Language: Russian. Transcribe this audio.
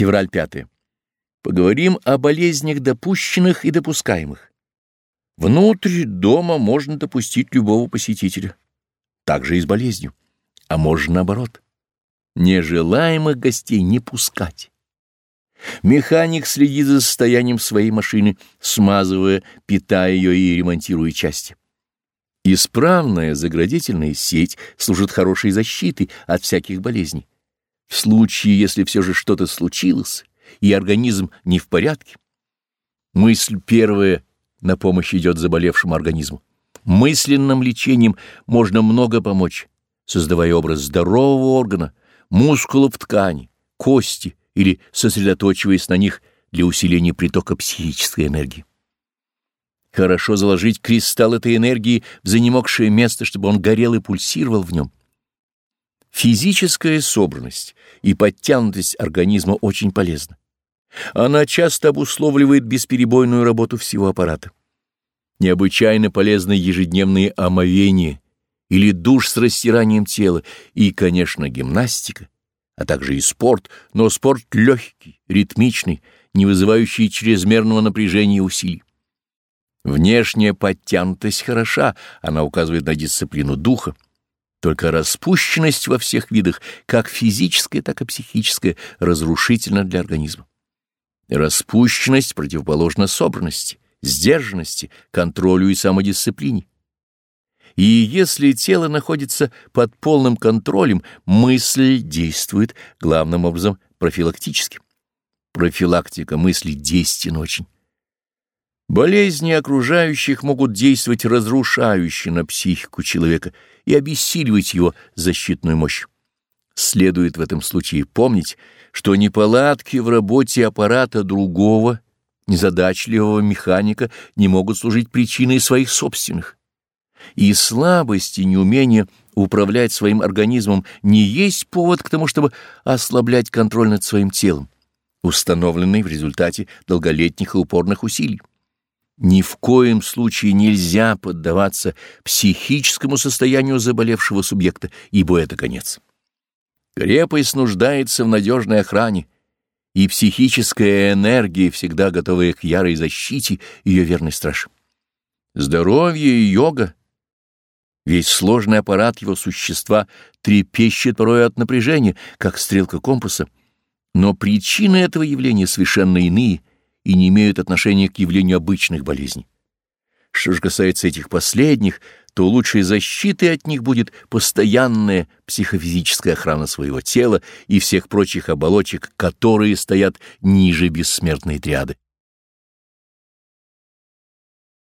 Февраль 5. Поговорим о болезнях допущенных и допускаемых. Внутрь дома можно допустить любого посетителя, также и с болезнью, а можно наоборот. Нежелаемых гостей не пускать. Механик следит за состоянием своей машины, смазывая, питая ее и ремонтируя части. Исправная заградительная сеть служит хорошей защитой от всяких болезней. В случае, если все же что-то случилось, и организм не в порядке, мысль первая на помощь идет заболевшему организму. Мысленным лечением можно много помочь, создавая образ здорового органа, мускулов ткани, кости или сосредоточиваясь на них для усиления притока психической энергии. Хорошо заложить кристалл этой энергии в занемогшее место, чтобы он горел и пульсировал в нем. Физическая собранность и подтянутость организма очень полезна. Она часто обусловливает бесперебойную работу всего аппарата. Необычайно полезны ежедневные омовения или душ с растиранием тела и, конечно, гимнастика, а также и спорт, но спорт легкий, ритмичный, не вызывающий чрезмерного напряжения и усилий. Внешняя подтянутость хороша, она указывает на дисциплину духа. Только распущенность во всех видах, как физическая, так и психическая, разрушительна для организма. Распущенность противоположна собранности, сдержанности, контролю и самодисциплине. И если тело находится под полным контролем, мысль действует главным образом профилактически. Профилактика мысли действенна очень. Болезни окружающих могут действовать разрушающе на психику человека и обессиливать его защитную мощь. Следует в этом случае помнить, что неполадки в работе аппарата другого, незадачливого механика не могут служить причиной своих собственных. И слабость и неумение управлять своим организмом не есть повод к тому, чтобы ослаблять контроль над своим телом, установленный в результате долголетних и упорных усилий. Ни в коем случае нельзя поддаваться психическому состоянию заболевшего субъекта, ибо это конец. Крепость нуждается в надежной охране, и психическая энергия, всегда готовая к ярой защите, ее верный страж. Здоровье и йога, весь сложный аппарат его существа трепещет порой от напряжения, как стрелка компаса, но причины этого явления совершенно иные — и не имеют отношения к явлению обычных болезней. Что же касается этих последних, то лучшей защитой от них будет постоянная психофизическая охрана своего тела и всех прочих оболочек, которые стоят ниже бессмертной триады.